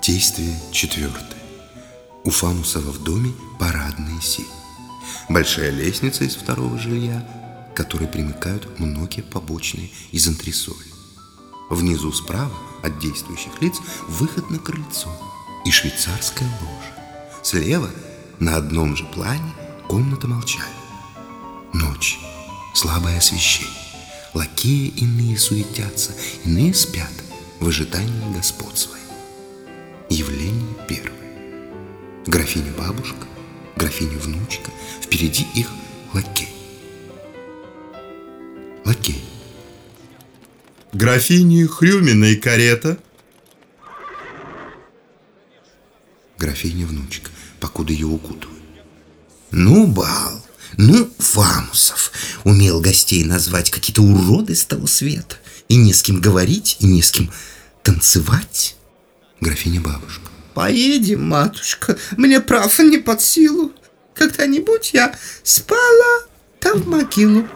Действие четвертое. У Фамусова в доме парадные сети. Большая лестница из второго жилья, к которой примыкают многие побочные из антресоли. Внизу справа от действующих лиц выход на крыльцо и швейцарская ложа. Слева на одном же плане комната молчания. Ночь, слабое освещение. Лакеи иные суетятся, иные спят в ожидании господ своих. Явление первое. Графиня бабушка, графиня внучка, впереди их лакей. Лакей. Графини Хрюминой карета. Графиня внучка, покуда ее укутывают. Ну, бал, ну, Фамусов умел гостей назвать какие-то уроды с того света. И не с кем говорить, и не с кем танцевать. Графиня бабушка. Поедем, матушка, мне прав не под силу. Когда-нибудь я спала там в могилу.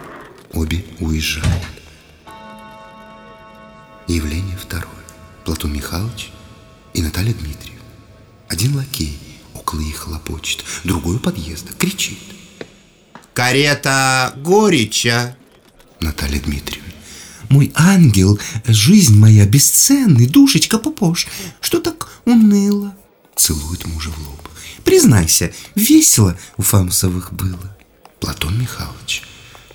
Обе уезжают. Явление второе. Платон Михайлович и Наталья Дмитриевна. Один лакей около их хлопочет, другой у подъезда кричит. Карета гореча. Наталья Дмитриевна. Мой ангел, жизнь моя бесценный, душечка Пупош, что так уныло? Целует мужа в лоб. Признайся, весело у Фамусовых было. Платон Михайлович.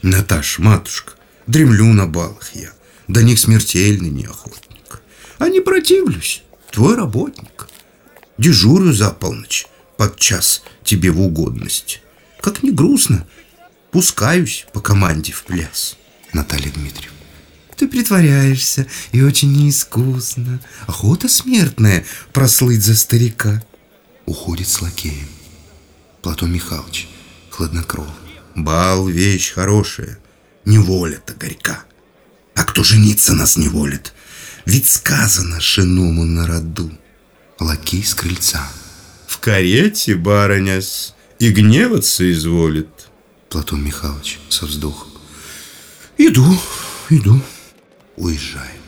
Наташ, матушка, дремлю на балах я. До них смертельный неохотник. А не противлюсь, твой работник. Дежурю за полночь, под час тебе в угодность. Как не грустно, пускаюсь по команде в пляс. Наталья Дмитриевна. Ты притворяешься и очень неискусно. Охота смертная прослыть за старика. Уходит с лакеем. Платон Михайлович, хладнокровно. Бал — вещь хорошая, неволя-то горька. А кто жениться нас не волит? Ведь сказано шиному на роду. Лакей с крыльца. В карете, барыня-с, и гневаться изволит. Платон Михайлович со вздохом. Иду, иду. Уезжаем.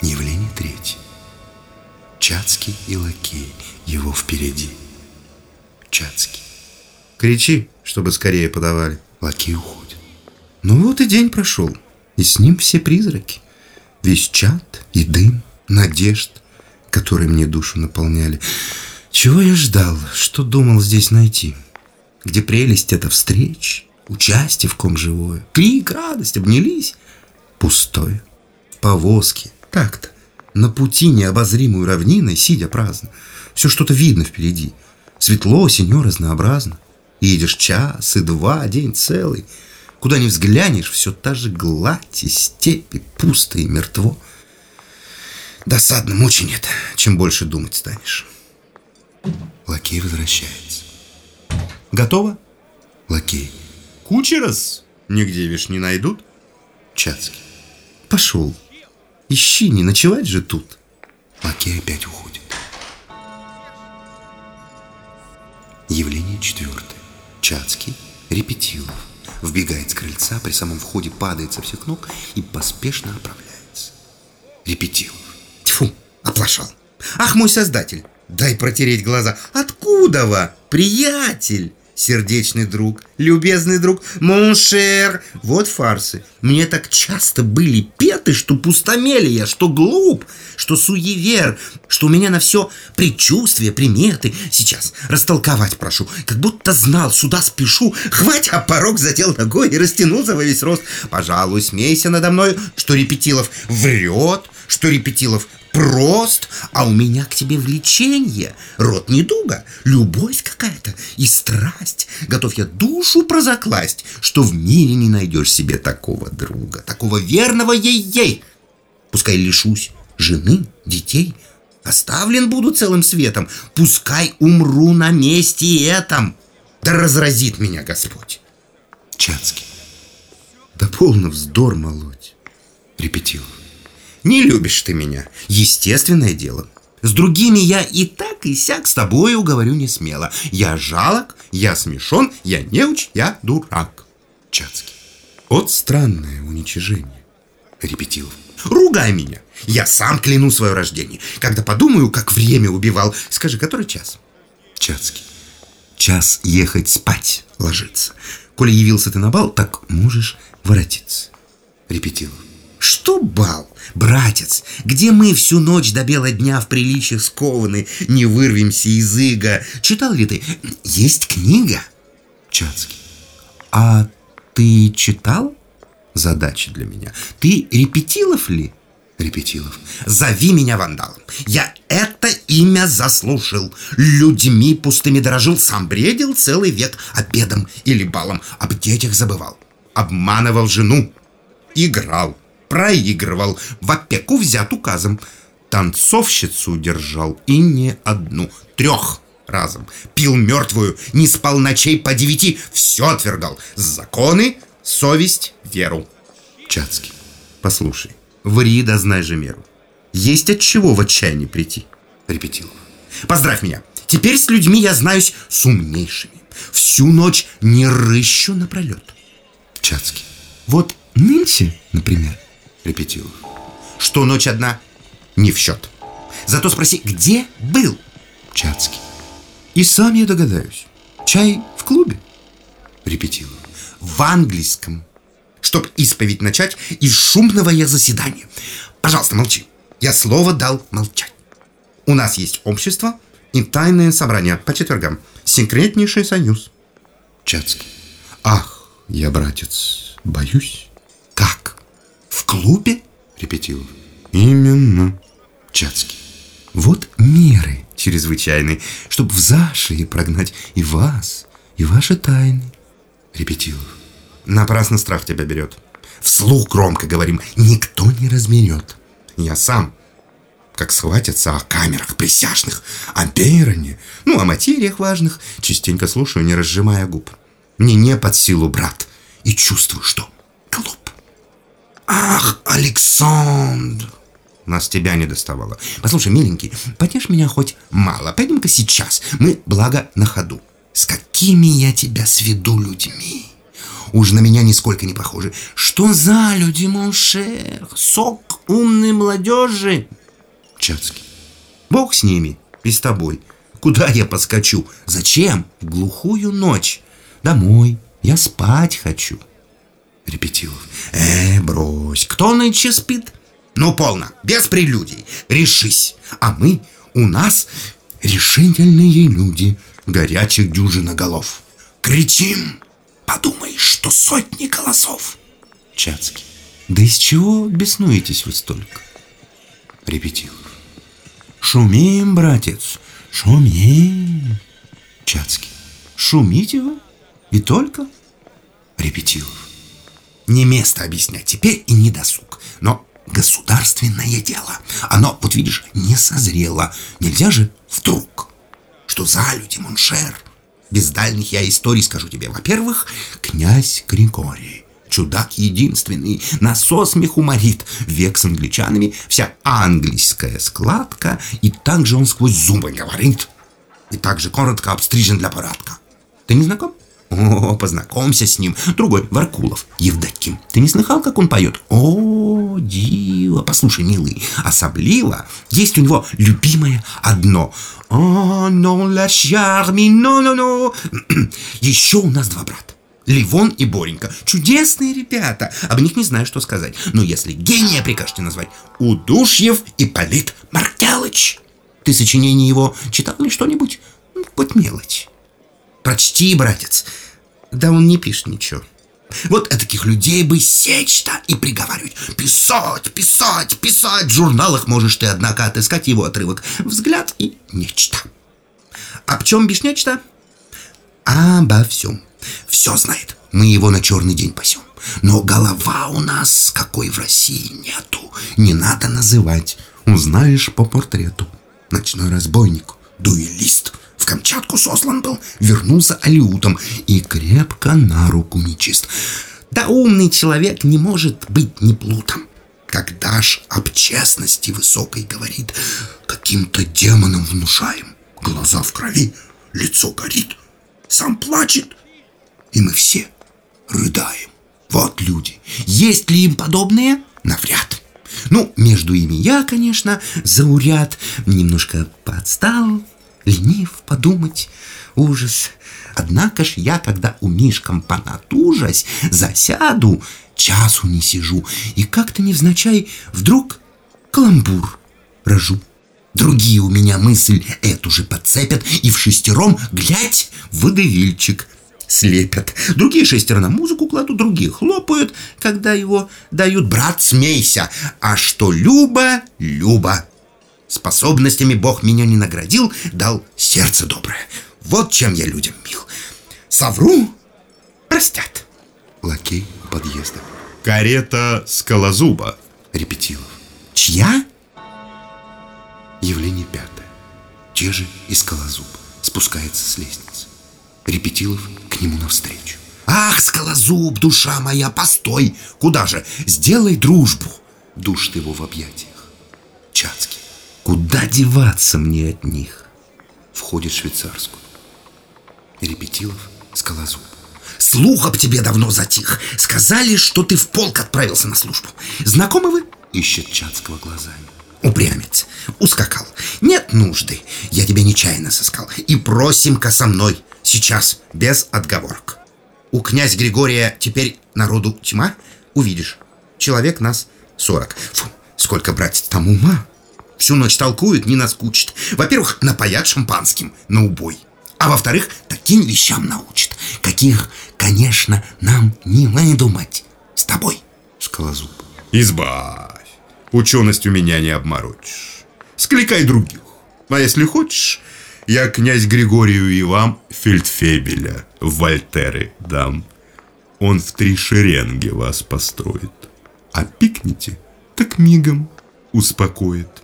Явление третье. Чацкий и лакей. Его впереди. Чацкий. Кричи, чтобы скорее подавали. Лакей уходит. Ну вот и день прошел. И с ним все призраки. Весь чад и дым, надежд, которые мне душу наполняли. Чего я ждал, что думал здесь найти? Где прелесть это встреч, участие в ком живое, крик, радость, обнялись. Пустое. В повозке. Так-то. На пути необозримую равниной, сидя праздно. Все что-то видно впереди. Светло, синё, разнообразно. И едешь час и два, день целый. Куда ни взглянешь, все та же гладь и степи, пусто и мертво. Досадно, мучи нет, чем больше думать станешь. Лакей возвращается. Готово? Лакей. Кучерас нигде, вишь, не найдут? Чацкий. Пошел. Ищи, не ночевать же тут. Лакей опять уходит. Явление четвертое. Чацкий, Репетилов. Вбегает с крыльца, при самом входе падает со всех ног и поспешно оправляется. Репетилов. Тьфу, оплошал. Ах, мой создатель, дай протереть глаза. Откуда вы, приятель? Сердечный друг, любезный друг, моншер. Вот фарсы. Мне так часто были петы, что пустомелия, что глуп, что суевер, что у меня на все предчувствие, приметы. Сейчас растолковать прошу, как будто знал, сюда спешу. Хвать, а порог задел ногой и растянулся во весь рост. Пожалуй, смейся надо мной, что Репетилов врет, что Репетилов прост, а у меня к тебе влечение, род недуга, любовь какая-то и страсть. Готов я душу прозакласть, что в мире не найдешь себе такого друга, такого верного ей-ей. Пускай лишусь жены, детей, оставлен буду целым светом, пускай умру на месте этом. Да разразит меня Господь. Чацкий. Да полно вздор молоть. Репетилов. Не любишь ты меня. Естественное дело. С другими я и так, и сяк с тобой уговорю не смело. Я жалок, я смешон, я неуч, я дурак. Чацкий. Вот странное уничижение. Репетилов. Ругай меня. Я сам кляну свое рождение. Когда подумаю, как время убивал. Скажи, который час? Чацкий. Час ехать спать ложиться. Коли явился ты на бал, так можешь воротиться. Репетилов. Что бал? Братец, где мы всю ночь до бела дня в приличиях скованы, не вырвемся из ига. Читал ли ты? Есть книга. Чацкий. А ты читал? Задача для меня. Ты Репетилов ли? Репетилов. Зови меня вандалом. Я это имя заслужил. Людьми пустыми дорожил, сам бредил целый век обедом или балом. Об детях забывал. Обманывал жену. Играл. Проигрывал. В опеку взят указом. Танцовщицу держал и не одну. Трех разом. Пил мертвую, не спал ночей по девяти. Все отвергал. Законы, совесть, веру. Чацкий. Послушай, ври да знай же меру. Есть от чего в отчаянии прийти. Репетилов. Поздравь меня. Теперь с людьми я знаюсь с умнейшими. Всю ночь не рыщу напролет. Чацкий. Вот нынче, например, Репетилов. что ночь одна не в счет. Зато спроси, где был? Чацкий. И сам я догадаюсь. Чай в клубе? Репетилов. В английском. Чтоб исповедь начать из шумного я заседания. Пожалуйста, молчи. Я слово дал молчать. У нас есть общество и тайное собрание по четвергам. Секретнейший союз. Чацкий. Ах, Я, братец, боюсь. Клубе? Репетилов. Именно. Чацкий. Вот меры чрезвычайные, чтобы в зашие прогнать и вас, и ваши тайны. Репетилов. Напрасно страх тебя берет. Вслух громко говорим, никто не размерет. Я сам, как схватятся о камерах присяжных, о Бейроне, ну, о материях важных, частенько слушаю, не разжимая губ. Мне не под силу, брат, и чувствую, что глуп. Ах, Александр! Нас тебя не доставало. Послушай, миленький, потешь меня хоть мало. Пойдем-ка сейчас. Мы, благо, на ходу. С какими я тебя сведу людьми? Уж на меня нисколько не похожи. Что за люди, моншер? Сок умной молодежи. Чацкий. Бог с ними и с тобой. Куда я поскочу? Зачем? В глухую ночь. Домой. Я спать хочу. Репетилов. Э, брось. Кто нынче спит? Ну, полно. Без прелюдий. Решись. А мы, у нас решительные люди. Горячих дюжина голов. Кричим. Подумай, что сотни голосов. Чацкий. Да из чего беснуетесь вы столько? Репетилов. Шумим, братец, шумим. Чацкий. Шумите вы? И только? Репетилов. Не место объяснять теперь и не досуг. Но государственное дело. Оно, вот видишь, не созрело. Нельзя же вдруг. Что за люди, mon cher? Без дальних я историй скажу тебе. Во-первых, князь Григорий. Чудак единственный, нас со смеху уморит. Век с англичанами, вся английская складка. И так же он сквозь зубы говорит. И также коротко обстрижен для порядка. Ты не знаком? О, познакомься с ним. Другой, Варкулов, Евдоким. Ты не слыхал, как он поет? О, диво. Послушай, милый, особливо есть у него любимое одно. О, non la charme, no, no, no. Еще у нас два брата. Ливон и Боренька. Чудесные ребята. Об них не знаю, что сказать. Но если гения прикажете назвать, Удушьев и Полит Маркелыч. Ты сочинение его читал ли что-нибудь? Ну, Хоть мелочь. Прочти, братец. Да он не пишет ничего. Вот таких людей бы сечь-то и приговаривать. Писать, писать, писать. В журналах можешь ты, однако, отыскать его отрывок. Взгляд и нечто. Об чем бишь нечто? Обо всем. Все знает. Мы его на черный день пасем. Но голова у нас, какой в России, нету. Не надо называть. Узнаешь по портрету. Ночной разбойник, дуэлист. В Камчатку сослан был, вернулся алиутом и крепко на руку нечист. Да умный человек не может быть не плутом. Когда ж об честности высокой говорит, каким-то демоном внушаем. Глаза в крови, лицо горит, сам плачет, и мы все рыдаем. Вот люди. Есть ли им подобные? навряд. Ну, между ими я, конечно, зауряд, немножко подстал, ленив подумать, ужас. Однако ж я, когда у Мишкам понатужась, засяду, часу не сижу, и как-то невзначай вдруг каламбур рожу. Другие у меня мысль эту же подцепят, и в шестером, глядь, водевильчик слепят. Другие шестеро на музыку кладут, другие хлопают, когда его дают. Брат, смейся, а что Люба, Люба. Способностями Бог меня не наградил, дал сердце доброе. Вот чем я людям мил. Совру, простят. Лакей у подъезда. Карета Скалозуба. Репетилов. Чья? Явление пятое. Те же и скалозуб. Спускается с лестницы. Репетилов к нему навстречу. Ах, скалозуб, душа моя, постой! Куда же? Сделай дружбу. Душит его в объятиях. Чацкий. Куда деваться мне от них? Входит швейцарскую. Репетилов, скалозуб. Слух об тебе давно затих. Сказали, что ты в полк отправился на службу. Знакомы вы? Ищет Чацкого глазами. Упрямец. Ускакал. Нет нужды. Я тебя нечаянно сыскал. И просим-ка со мной. Сейчас, без отговорок. У князь Григория теперь народу тьма. Увидишь. Человек нас сорок. Фу, сколько, братец, там ума. Всю ночь толкуют, не наскучит. Во-первых, напоят шампанским на убой. А во-вторых, таким вещам научат, каких, конечно, нам не выдумать. С тобой. Скалозуб. Избавь. Ученость у меня не обморочишь. Скликай других. А если хочешь, я князь Григорию и вам фельдфебеля Вольтеры дам. Он в три шеренги вас построит. А пикните, так мигом успокоит.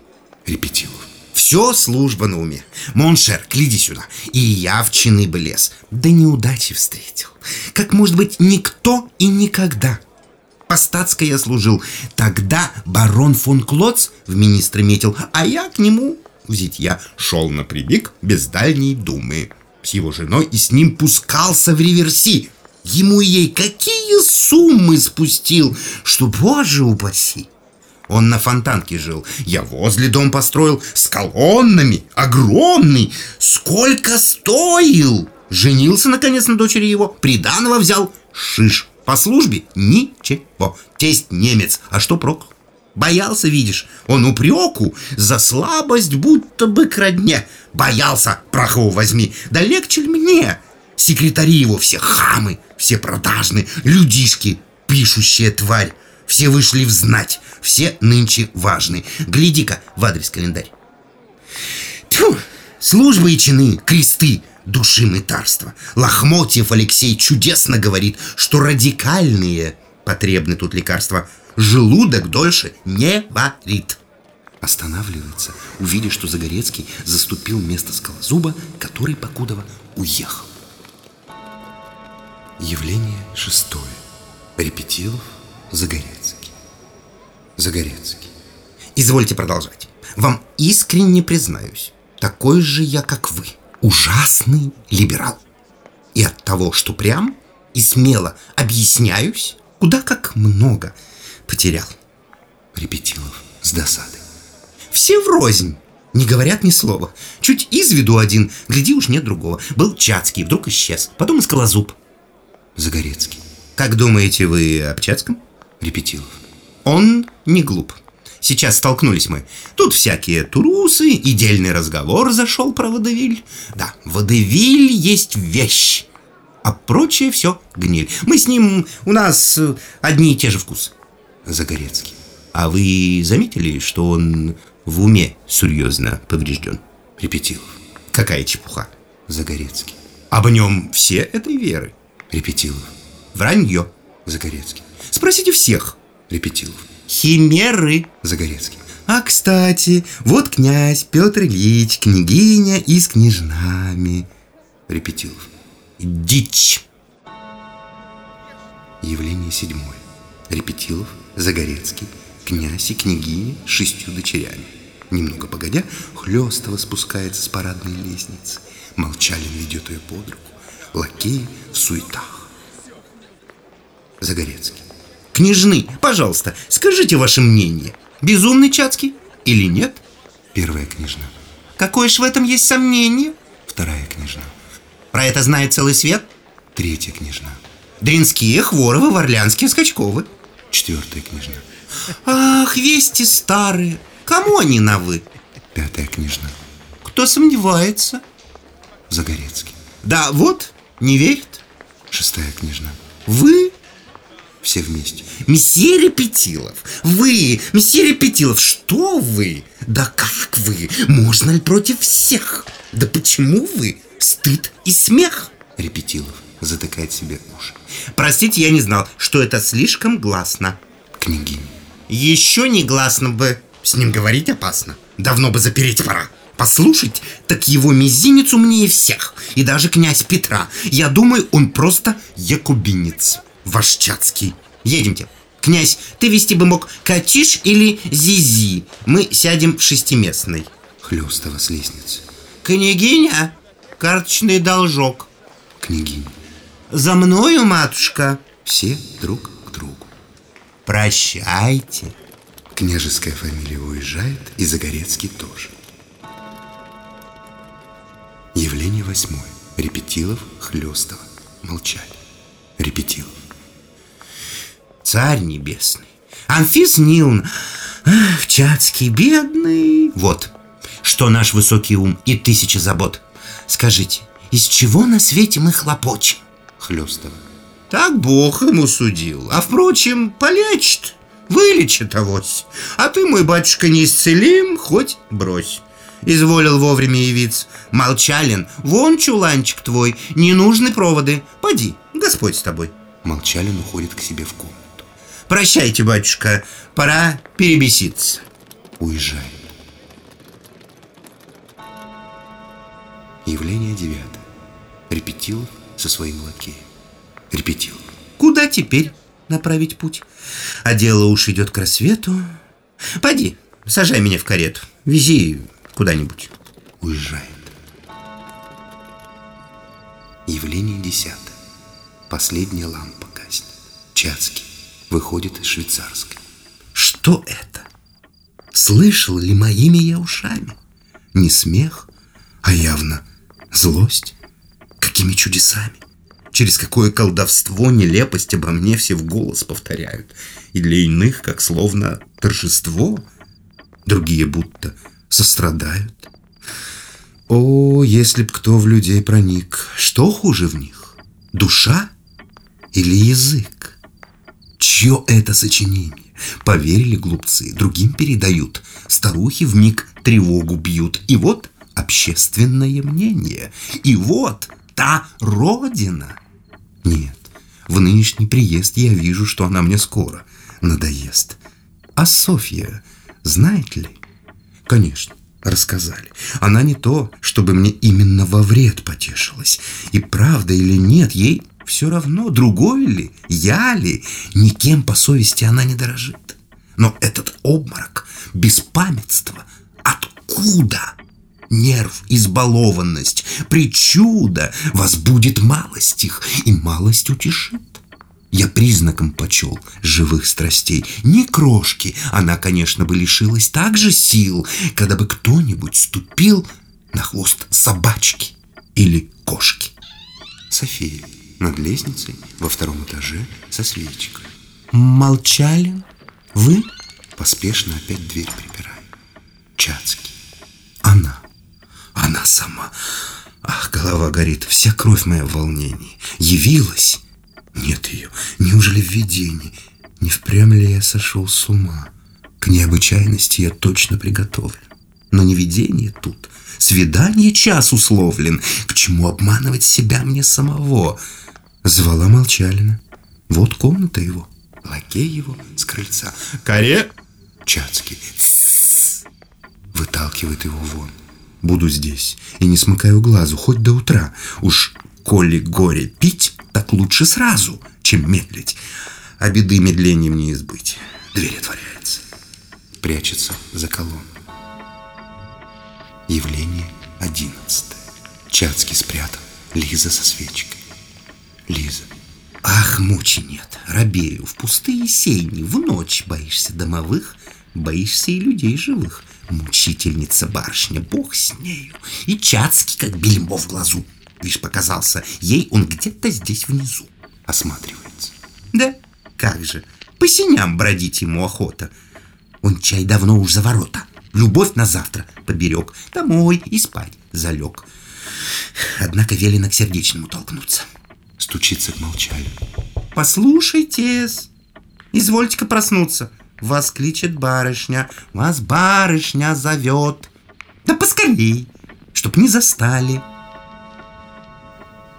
Репетилов. Все служба на уме. Mon cher, гляди сюда. И я в чины бы лез. Да неудачи встретил. Как может быть никто и никогда. По статской я служил. Тогда барон фон Клоц в министры метил, а я к нему в зятья шел напрямик без дальней думы. С его женой и с ним пускался в реверси. Ему и ей какие суммы спустил, что, боже упаси. Он на фонтанке жил. Я возле дом построил с колоннами, огромный. Сколько стоил? Женился, наконец, на дочери его, приданого взял. Шиш. По службе ничего. Тесть немец. А что прок? Боялся, видишь, он упреку за слабость будто бы к родне. Боялся, прах его возьми, да легче ли мне? Секретари его все хамы, все продажные, людишки, пишущая тварь. Все вышли в знать, все нынче важны. Гляди-ка в адрес календарь. Тьфу, службы и чины, кресты, души мытарства. Лохмотьев Алексей чудесно говорит, что радикальные потребны тут лекарства. Желудок дольше не варит. Останавливается, увидя, что Загорецкий заступил место скалозуба, который Покудова уехал. Явление шестое. Репетилов, Загорецкий. Загорецкий. Извольте продолжать. Вам искренне признаюсь, такой же я, как вы, ужасный либерал. И от того, что прям и смело объясняюсь, куда как много потерял. Репетилов с досадой. Все врознь, не говорят ни слова. Чуть из виду один, гляди уж нет другого. Был Чацкий, вдруг исчез. Потом искала зуб. Загорецкий. Как думаете вы об Чацком? Репетилов. Он не глуп. Сейчас столкнулись мы. Тут всякие турусы, и дельный разговор зашел про водевиль. Да, водевиль есть вещь, а прочее все гниль. Мы с ним, у нас э, одни и те же вкусы. Загорецкий. А вы заметили, что он в уме серьезно поврежден? Репетилов. Какая чепуха. Загорецкий. Об нем все этой веры. Репетилов. Вранье. Загорецкий. Спросите всех. Репетилов. Химеры. Загорецкий. А, кстати, вот князь Петр Ильич, княгиня и с княжнами. Репетилов. Дичь. Явление седьмое. Репетилов, Загорецкий, князь и княгиня с шестью дочерями. Немного погодя, Хлёстова спускается с парадной лестницы. Молчалин ведет ее под руку. Лакеи в суетах. Загорецкий. Княжны, пожалуйста, скажите ваше мнение. Безумный Чацкий или нет? Первая княжна. Какое ж в этом есть сомнение? Вторая княжна. Про это знает целый свет. Третья княжна. Дринские, Хворовы, Варлянские, Скачковы. Четвертая княжна. Ах, вести старые. Кому они на «вы»? Пятая княжна. Кто сомневается? Загорецкий. Да вот, не верит. Шестая княжна. Вы? Все вместе. Месье Репетилов, вы, месье Репетилов, что вы? Да как вы? Можно ли против всех? Да почему вы? Стыд и смех. Репетилов затыкает себе уши. Простите, я не знал, что это слишком гласно. Княгиня. Еще не гласно бы. С ним говорить опасно. Давно бы запереть пора. Послушать, так его мизинец умнее всех. И даже князь Петра. Я думаю, он просто якубинец. Ваш Чацкий. Едемте. Князь, ты вести бы мог Катиш или Зизи. Мы сядем в шестиместной. Хлестова с лестницы. Княгиня, карточный должок. Княгиня. За мною, матушка. Все друг к другу. Прощайте. Княжеская фамилия уезжает, и Загорецкий тоже. Явление восьмое. Репетилов, Хлестова. Молчали. Репетилов. Царь небесный. Анфис Нилн. Ах, Чацкий, бедный. Вот, что наш высокий ум и тысяча забот. Скажите, из чего на свете мы хлопочем? Хлестова. Так Бог ему судил. А впрочем, полечит, вылечит авось. А ты, мой батюшка, не исцелим, хоть брось. Изволил вовремя явиться. Молчалин, вон чуланчик твой, ненужны проводы. Поди, Господь с тобой. Молчалин уходит к себе в комнату. Прощайте, батюшка, пора перебеситься. Уезжает. Явление девятое. Репетилов со своим лакеем. Репетилов. Куда теперь направить путь? А дело уж идет к рассвету. Пойди, сажай меня в карету. Вези куда-нибудь. Уезжает. Явление десятое. Последняя лампа гаснет. Чацкий выходит из швейцарской. Что это? Слышал ли моими я ушами? Не смех, а явно злость. Какими чудесами? Через какое колдовство, нелепость обо мне все в голос повторяют. И для иных, как словно торжество, другие будто сострадают. О, если б кто в людей проник, что хуже в них? Душа или язык? Чье это сочинение? Поверили глупцы, другим передают. Старухи в миг тревогу бьют. И вот общественное мнение. И вот та родина. Нет, в нынешний приезд я вижу, что она мне скоро надоест. А Софья знает ли? Конечно, рассказали. Она не то, чтобы мне именно во вред потешилась. И правда или нет, ей все равно, другой ли, я ли, никем по совести она не дорожит. Но этот обморок, беспамятство, откуда? Нерв, избалованность, причуда возбудит малость их, и малость утешит. Я признаком почел живых страстей. Ни крошки она, конечно, бы лишилась так же сил, когда бы кто-нибудь ступил на хвост собачки или кошки. София над лестницей во втором этаже со свечкой. Молчали? Вы? Поспешно опять дверь припираю. Чацкий. Она. Она сама. Ах, голова горит, вся кровь моя в волнении. Явилась. Нет ее. Неужели в видении? Не впрямь ли я сошел с ума? К необычайности я точно приготовлен. Но не видение тут. Свидание час условлен. К чему обманывать себя мне самого? Звала Молчалина. Вот комната его. Лакей его с крыльца. Каре? Чацкий. Выталкивает его вон. Буду здесь и не смыкаю глазу, хоть до утра. Уж коли горе пить, так лучше сразу, чем медлить. А беды медлением не избыть. Дверь отворяется. Прячется за колонну. Явление одиннадцатое. Чацкий спрятан. Лиза со свечкой. Лиза. Ах, мучи нет, рабею, в пустые сени, в ночь боишься домовых, боишься и людей живых. Мучительница барышня, бог с нею, и Чацкий, как бельмо в глазу. Лишь показался ей он где-то здесь внизу. Осматривается. Да, как же, по синям бродить ему охота. Он чай давно уж за ворота. Любовь на завтра поберег, домой и спать залег. Однако велено к сердечному толкнуться. Стучится к молчалю. Послушайте-с, извольте-ка проснуться. Вас кличет барышня, вас барышня зовет. Да поскорей, чтоб не застали.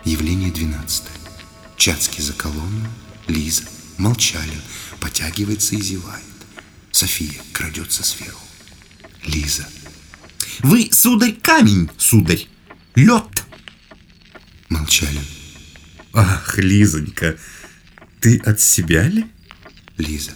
Явление 12. Чацкий за колонну, Лиза, молчали, потягивается и зевает. София крадется сверху. Лиза. Вы, сударь, камень, сударь, лед. Молчали. Ах, Лизонька, ты от себя ли? Лиза.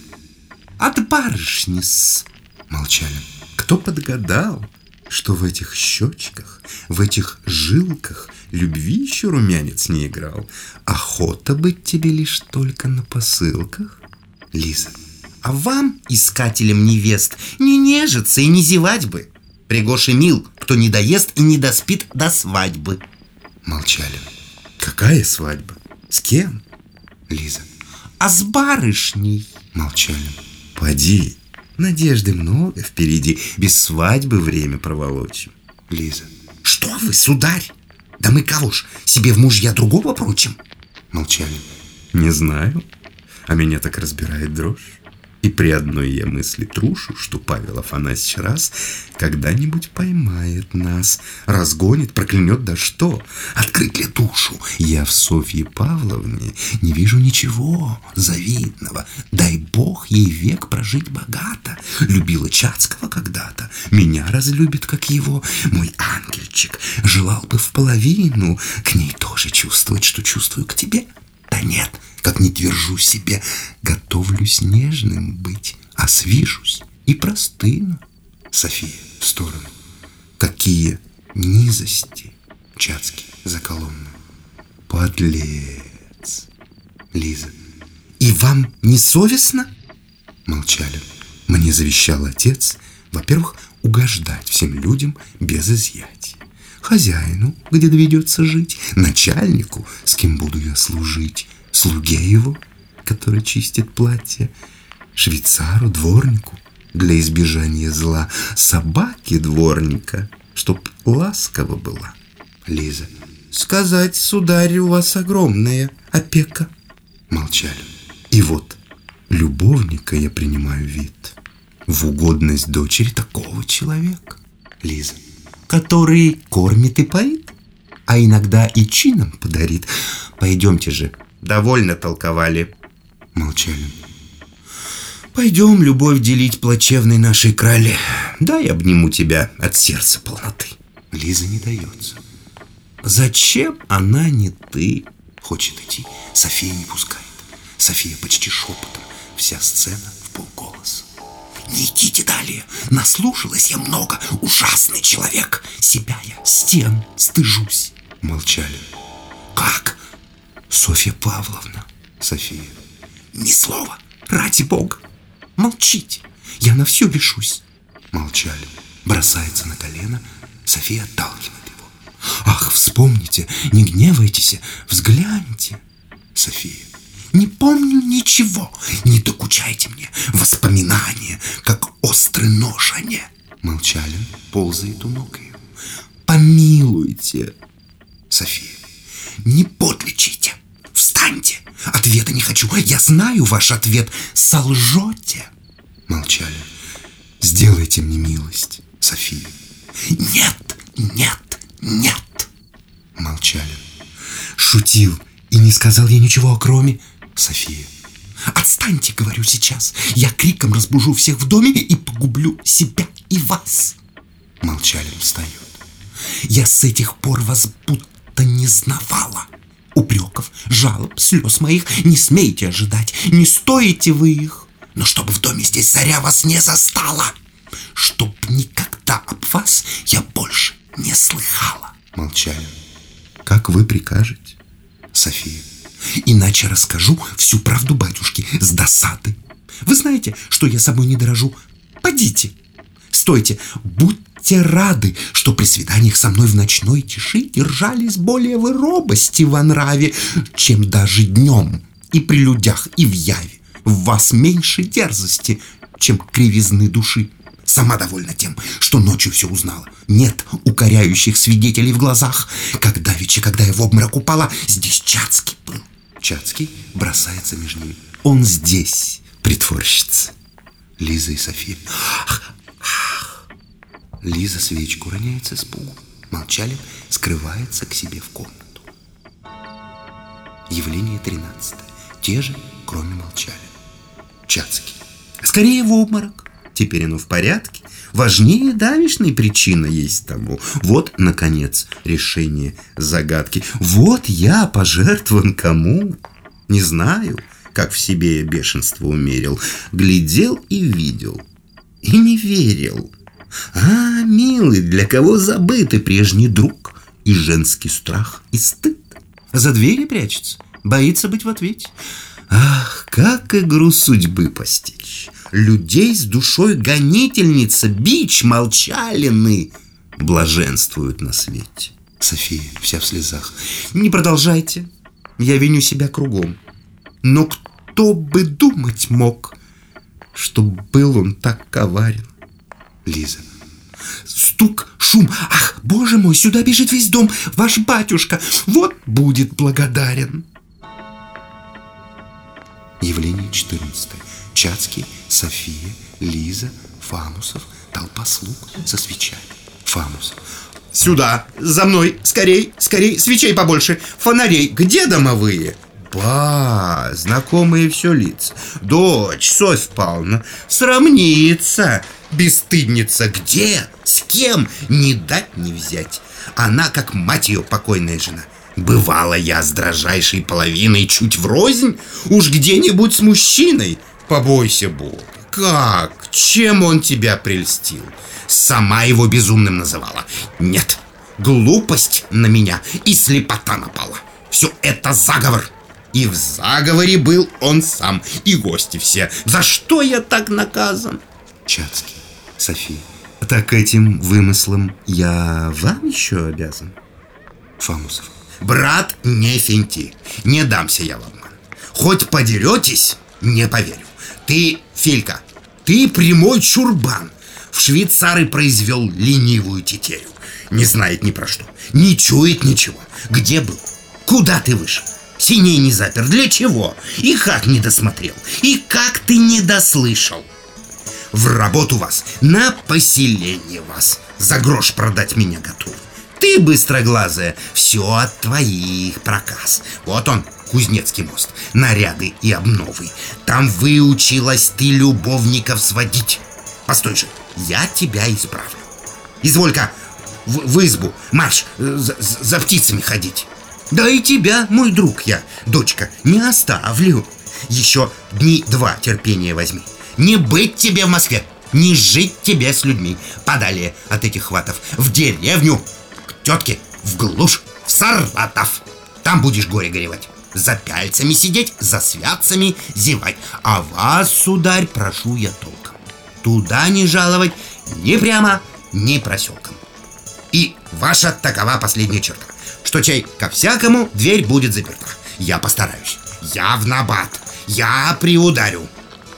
От барышни-с. Молчали. Кто подгадал, что в этих щечках, в этих жилках любви еще румянец не играл? Охота быть тебе лишь только на посылках? Лиза. А вам, искателям невест, не нежиться и не зевать бы. Пригоши мил, кто не доест и не доспит до свадьбы. Молчали. Какая свадьба? С кем? Лиза. А с барышней? Молчали. Поди, надежды много впереди, без свадьбы время проволочим. Лиза. Что вы, сударь? Да мы кого ж, себе в мужья другого прочим? Молчали. Не знаю, а меня так разбирает дрожь. И при одной я мысли трушу, что Павел Афанасьевич раз когда-нибудь поймает нас, разгонит, проклянет, да что? Открыть ли душу? Я в Софье Павловне не вижу ничего завидного. Дай бог ей век прожить богато. Любила Чацкого когда-то, меня разлюбит, как его, мой ангельчик. Желал бы в половину к ней тоже чувствовать, что чувствую к тебе. Да нет, как не твержу себе, готовлюсь нежным быть, освижусь и простыну. София в сторону. Какие низости! Чацкий за колонну. Подлец! Лиза. И вам не совестно? Молчали. Мне завещал отец, во-первых, угождать всем людям без изъятий. Хозяину, где доведется жить, начальнику, с кем буду я служить, слуге его, который чистит платье, швейцару, дворнику, для избежания зла, собаке дворника, чтоб ласково была. Лиза. Сказать, сударь, у вас огромная опека. Молчали. И вот любовника я принимаю вид в угодность дочери такого человека. Лиза. Который кормит и поит, а иногда и чином подарит. Пойдемте же, довольно толковали. Молчали. Пойдем любовь делить плачевной нашей крале. Дай обниму тебя от сердца полноты. Лиза не дается. Зачем она не ты? Хочет идти. София не пускает. София почти шепотом. Вся сцена в полголоса. Не идите далее. Наслушалась я много. Ужасный человек. Себя я стен стыжусь. Молчали. Как? Софья Павловна. София. Ни слова. Ради бога. Молчите. Я на все решусь. Молчали. Бросается на колено. София отталкивает его. Ах, вспомните, не гневайтесь, взгляньте. София. Не помню ничего. Не докучайте мне. Воспоминания, как острый нож они. Молчали. Ползает у ног ее. Помилуйте. София. Не подлечите. Встаньте. Ответа не хочу. Я знаю ваш ответ. Солжете. Молчали. Сделайте мне милость. София. Нет, нет, нет. Молчали. Шутил и не сказал я ничего, кроме... София. Отстаньте, говорю сейчас. Я криком разбужу всех в доме и погублю себя и вас. Молчали. Встает. Я с этих пор вас будто не знавала. Упреков, жалоб, слез моих не смейте ожидать. Не стоите вы их. Но чтобы в доме здесь заря вас не застала. Чтоб никогда об вас я больше не слыхала. Молчали. Как вы прикажете? София. Иначе расскажу всю правду батюшке с досады. Вы знаете, что я собой не дорожу? Подите. Стойте, будьте рады, что при свиданиях со мной в ночной тиши держались более вы робости во нраве, чем даже днем и при людях, и в яве. В вас меньше дерзости, чем кривизны души. Сама довольна тем, что ночью все узнала. Нет укоряющих свидетелей в глазах. Когда вече, когда я в обморок упала, здесь Чацкий был. Чацкий бросается между ними. Он здесь, притворщица. Лиза и София. Ах, ах. Лиза свечку роняет с испугу. Молчали, скрывается к себе в комнату. Явление 13. Те же, кроме молчали. Чацкий. Скорее в обморок. Теперь оно в порядке. Важнее давишной причина есть тому. Вот, наконец, решение загадки. Вот я пожертвован кому? Не знаю, как в себе я бешенство умерил. Глядел и видел. И не верил. А, милый, для кого забытый прежний друг и женский страх и стыд? За двери прячется, боится быть в ответе. Ах, как игру судьбы постичь! Людей с душой гонительница, бич молчалины блаженствуют на свете. София вся в слезах. Не продолжайте, я виню себя кругом. Но кто бы думать мог, что был он так коварен? Лиза. Стук, шум. Ах, боже мой, сюда бежит весь дом. Ваш батюшка. Вот будет благодарен. Явление 14. Чацкий, София, Лиза, Фамусов, толпа слуг со свечами. Фамусов. Сюда, за мной, скорей, скорей, свечей побольше, фонарей, где домовые? Ба, знакомые все лица. Дочь, Софь Павловна, срамнится, бесстыдница, где, с кем, не дать не взять. Она, как мать ее, покойная жена. Бывала я с дрожайшей половиной чуть врознь, уж где-нибудь с мужчиной. Побойся Бога. Как? Чем он тебя прельстил? Сама его безумным называла. Нет, глупость на меня и слепота напала. Все это заговор. И в заговоре был он сам, и гости все. За что я так наказан? Чацкий, София. Так этим вымыслом я вам еще обязан? Фамусов. Брат, не финти. Не дамся я в обман. Хоть подеретесь, не поверю. Ты, Филька, ты прямой чурбан. В швейцары произвел ленивую тетерю. Не знает ни про что. Не чует ничего. Где был? Куда ты вышел? Синей не запер. Для чего? И как не досмотрел? И как ты не дослышал? В работу вас, на поселение вас. За грош продать меня готовы. Ты, быстроглазая, все от твоих проказ. Вот он, Кузнецкий мост, наряды и обновы. Там выучилась ты любовников сводить. Постой же, я тебя исправлю. Изволь-ка в, в избу, марш, за, за птицами ходить. Да и тебя, мой друг я, дочка, не оставлю. Еще дни два терпения возьми. Не быть тебе в Москве, не жить тебе с людьми. Подалее от этих хватов, в деревню, к тетке, в глушь, в Саратов. Там будешь горе горевать. За пяльцами сидеть, за святцами зевать. А вас, сударь, прошу я толком. Туда не жаловать ни прямо, ни проселком. И ваша такова последняя черта, что чай ко всякому дверь будет заперта. Я постараюсь. Я в набат. Я приударю.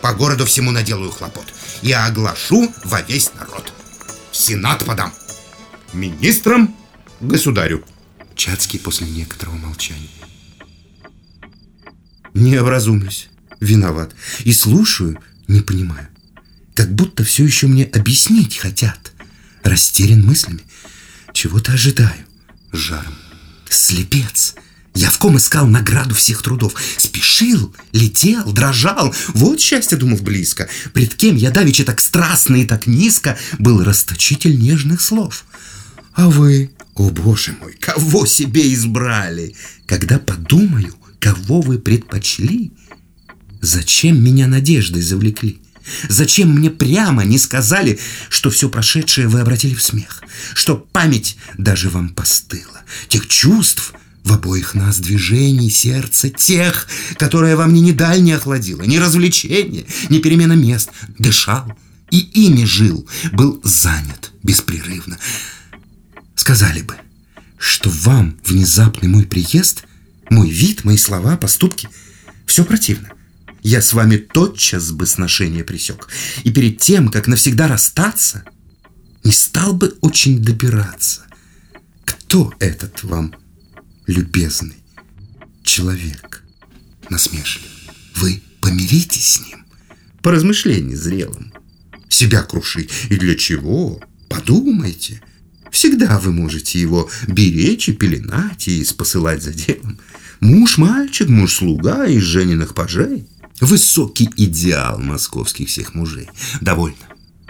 По городу всему наделаю хлопот. И оглашу во весь народ. В Сенат подам. Министрам, государю. Чацкий после некоторого молчания. Не образумлюсь. Виноват. И слушаю, не понимаю. Как будто все еще мне объяснить хотят. Растерян мыслями. Чего-то ожидаю. Жаром. Слепец. Я в ком искал награду всех трудов. Спешил, летел, дрожал. Вот счастье, думал, близко. Пред кем я давеча так страстно и так низко был расточитель нежных слов. А вы, о боже мой, кого себе избрали? Когда подумаю, кого вы предпочли, зачем меня надеждой завлекли? Зачем мне прямо не сказали, что все прошедшее вы обратили в смех? Что память даже вам постыла? Тех чувств В обоих нас движений сердце тех, которое во мне ни даль не охладило, ни развлечение, ни перемена мест. Дышал и ими жил, был занят беспрерывно. Сказали бы, что вам внезапный мой приезд, мой вид, мои слова, поступки — все противно. Я с вами тотчас бы сношение присек. И перед тем, как навсегда расстаться, не стал бы очень добираться. Кто этот вам любезный человек? Насмешливый. Вы помиритесь с ним? По размышлению зрелым. Себя круши. И для чего? Подумайте. Всегда вы можете его беречь и пеленать, и спосылать за делом. Муж-мальчик, муж-слуга из жененных пажей. Высокий идеал московских всех мужей. Довольно.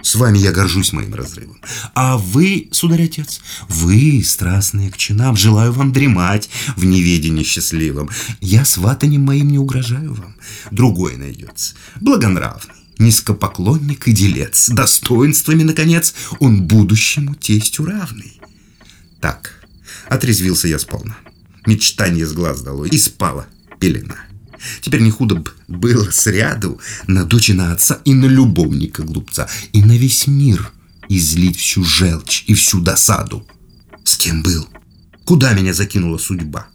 С вами я горжусь моим разрывом. А вы, сударь-отец, вы, страстные к чинам, желаю вам дремать в неведении счастливом. Я сватанем моим не угрожаю вам. Другой найдется, благонравный, низкопоклонник и делец. Достоинствами, наконец, он будущему тестю равный. Так, отрезвился я сполна. Мечтание с глаз дало, и спала пелена. Теперь не худо б было сряду на дочь и на отца и на любовника глупца, и на весь мир излить всю желчь и всю досаду. С кем был? Куда меня закинула судьба?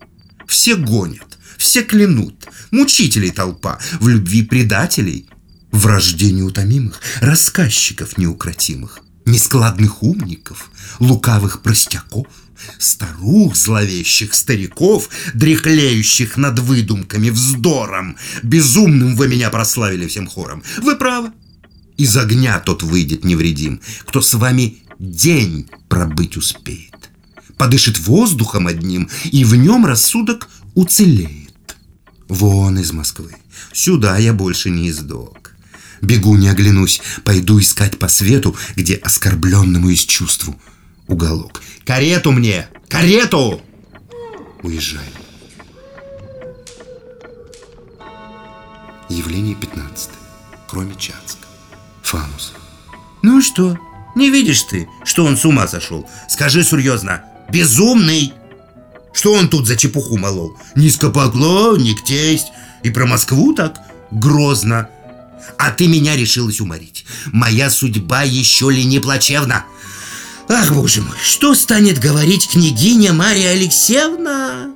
Все гонят, все клянут, мучителей толпа, в любви предателей, в вражде неутомимых, рассказчиков неукротимых, нескладных умников, лукавых простяков — Старух зловещих стариков, дряхлеющих над выдумками, вздором, безумным вы меня прославили всем хором. Вы правы. Из огня тот выйдет невредим, кто с вами день пробыть успеет. Подышит воздухом одним, и в нем рассудок уцелеет. Вон из Москвы. Сюда я больше не издок. Бегу, не оглянусь, пойду искать по свету, где оскорбленному из чувству уголок. Карету мне! Карету! Уезжай. Явление 15. Кроме Чацка. Фамус. Ну что, не видишь ты, что он с ума сошел? Скажи серьезно, безумный! Что он тут за чепуху молол? Низкопоклонник, тесть. И про Москву так грозно. А ты меня решилась уморить. Моя судьба еще ли не плачевна? Ах, боже мой, что станет говорить княгиня Мария Алексеевна?